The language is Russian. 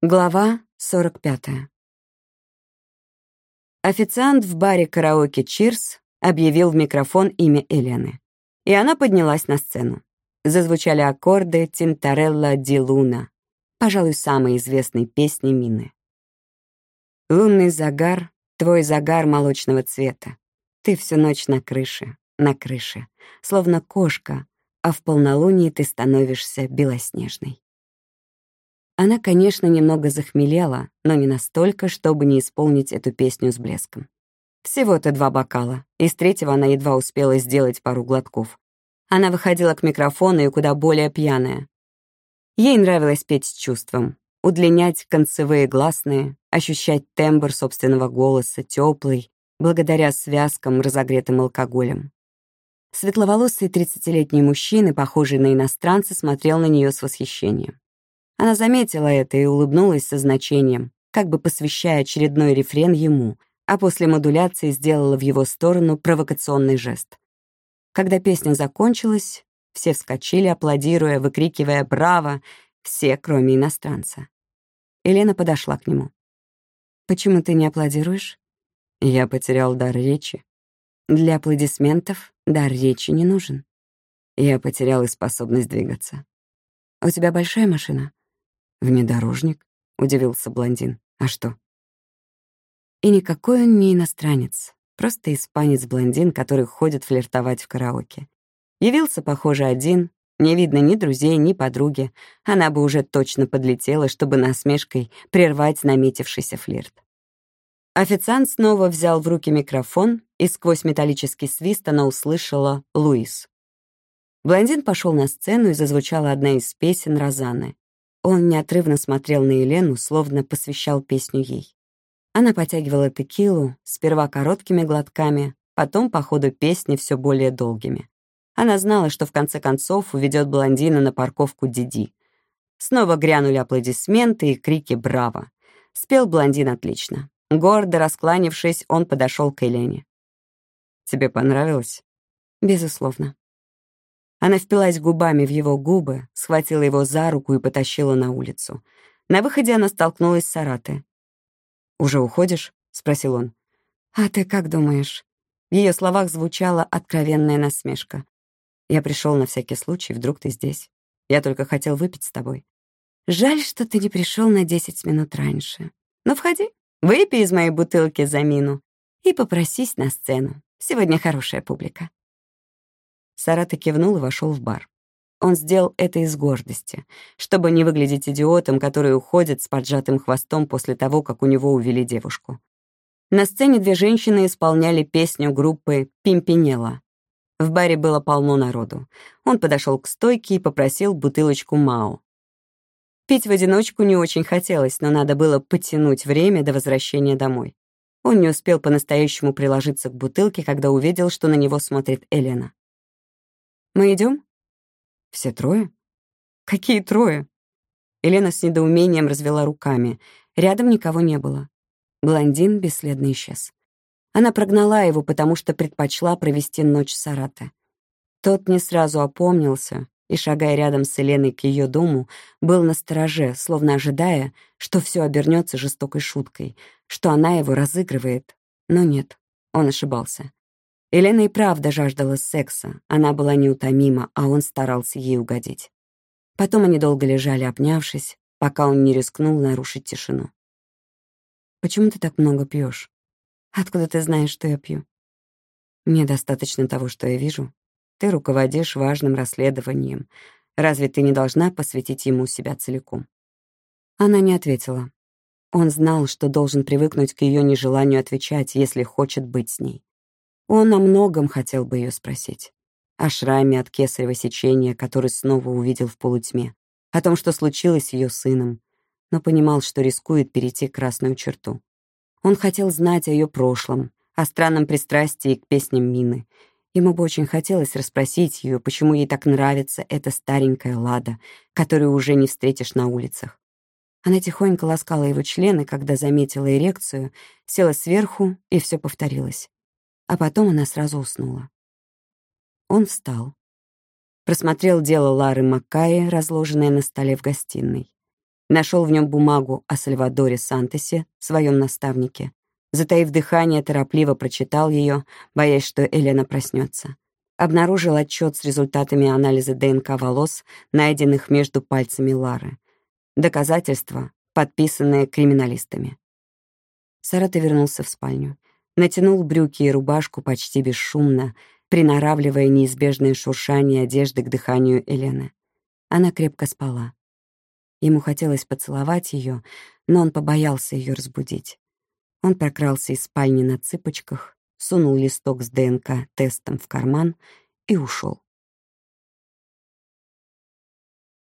Глава 45. Официант в баре караоке «Чирс» объявил в микрофон имя Елены. И она поднялась на сцену. Зазвучали аккорды «Тинтарелла ди Луна», пожалуй, самой известной песни Мины. «Лунный загар, твой загар молочного цвета. Ты всю ночь на крыше, на крыше, словно кошка, а в полнолуние ты становишься белоснежной». Она, конечно, немного захмелела, но не настолько, чтобы не исполнить эту песню с блеском. Всего-то два бокала, из третьего она едва успела сделать пару глотков. Она выходила к микрофону и куда более пьяная. Ей нравилось петь с чувством, удлинять концевые гласные, ощущать тембр собственного голоса, теплый, благодаря связкам, разогретым алкоголем. Светловолосый тридцатилетний мужчина, похожий на иностранца, смотрел на нее с восхищением. Она заметила это и улыбнулась со значением, как бы посвящая очередной рефрен ему, а после модуляции сделала в его сторону провокационный жест. Когда песня закончилась, все вскочили, аплодируя, выкрикивая «Браво!», все, кроме иностранца. Елена подошла к нему. «Почему ты не аплодируешь?» Я потерял дар речи. Для аплодисментов дар речи не нужен. Я потерял и способность двигаться. «У тебя большая машина?» «Внедорожник?» — удивился блондин. «А что?» И никакой он не иностранец, просто испанец-блондин, который ходит флиртовать в караоке. Явился, похоже, один, не видно ни друзей, ни подруги. Она бы уже точно подлетела, чтобы насмешкой прервать наметившийся флирт. Официант снова взял в руки микрофон, и сквозь металлический свист она услышала «Луис». Блондин пошел на сцену, и зазвучала одна из песен Розаны. Он неотрывно смотрел на Елену, словно посвящал песню ей. Она потягивала текилу, сперва короткими глотками, потом по ходу песни все более долгими. Она знала, что в конце концов уведет блондина на парковку Диди. Снова грянули аплодисменты и крики «Браво!». Спел блондин отлично. Гордо раскланившись, он подошел к Елене. «Тебе понравилось?» «Безусловно». Она впилась губами в его губы, схватила его за руку и потащила на улицу. На выходе она столкнулась с Сараты. «Уже уходишь?» — спросил он. «А ты как думаешь?» В ее словах звучала откровенная насмешка. «Я пришел на всякий случай, вдруг ты здесь. Я только хотел выпить с тобой. Жаль, что ты не пришел на десять минут раньше. Ну, входи, выпей из моей бутылки за мину и попросись на сцену. Сегодня хорошая публика». Сарата кивнул и вошел в бар. Он сделал это из гордости, чтобы не выглядеть идиотом, который уходит с поджатым хвостом после того, как у него увели девушку. На сцене две женщины исполняли песню группы «Пимпинела». В баре было полно народу. Он подошел к стойке и попросил бутылочку Мао. Пить в одиночку не очень хотелось, но надо было потянуть время до возвращения домой. Он не успел по-настоящему приложиться к бутылке, когда увидел, что на него смотрит Элена. «Мы идем? «Все трое?» «Какие трое?» Елена с недоумением развела руками. Рядом никого не было. Блондин бесследно исчез. Она прогнала его, потому что предпочла провести ночь с Сарате. Тот не сразу опомнился и, шагая рядом с Еленой к ее дому, был на стороже, словно ожидая, что все обернется жестокой шуткой, что она его разыгрывает. Но нет, он ошибался. Елена и правда жаждала секса, она была неутомима, а он старался ей угодить. Потом они долго лежали, обнявшись, пока он не рискнул нарушить тишину. «Почему ты так много пьешь? Откуда ты знаешь, что я пью?» «Мне достаточно того, что я вижу. Ты руководишь важным расследованием. Разве ты не должна посвятить ему себя целиком?» Она не ответила. Он знал, что должен привыкнуть к ее нежеланию отвечать, если хочет быть с ней. Он о многом хотел бы ее спросить. О шраме от кесарево сечения, который снова увидел в полутьме. О том, что случилось с ее сыном. Но понимал, что рискует перейти красную черту. Он хотел знать о ее прошлом, о странном пристрастии к песням Мины. Ему бы очень хотелось расспросить ее, почему ей так нравится эта старенькая Лада, которую уже не встретишь на улицах. Она тихонько ласкала его члены, когда заметила эрекцию, села сверху, и все повторилось а потом она сразу уснула. Он встал. Просмотрел дело Лары Маккаи, разложенное на столе в гостиной. Нашел в нем бумагу о Сальвадоре Сантосе, своем наставнике. Затаив дыхание, торопливо прочитал ее, боясь, что Елена проснется. Обнаружил отчет с результатами анализа ДНК волос, найденных между пальцами Лары. Доказательства, подписанные криминалистами. Сарата вернулся в спальню. Натянул брюки и рубашку почти бесшумно, приноравливая неизбежное шуршание одежды к дыханию Елены. Она крепко спала. Ему хотелось поцеловать ее, но он побоялся ее разбудить. Он прокрался из спальни на цыпочках, сунул листок с ДНК-тестом в карман и ушел.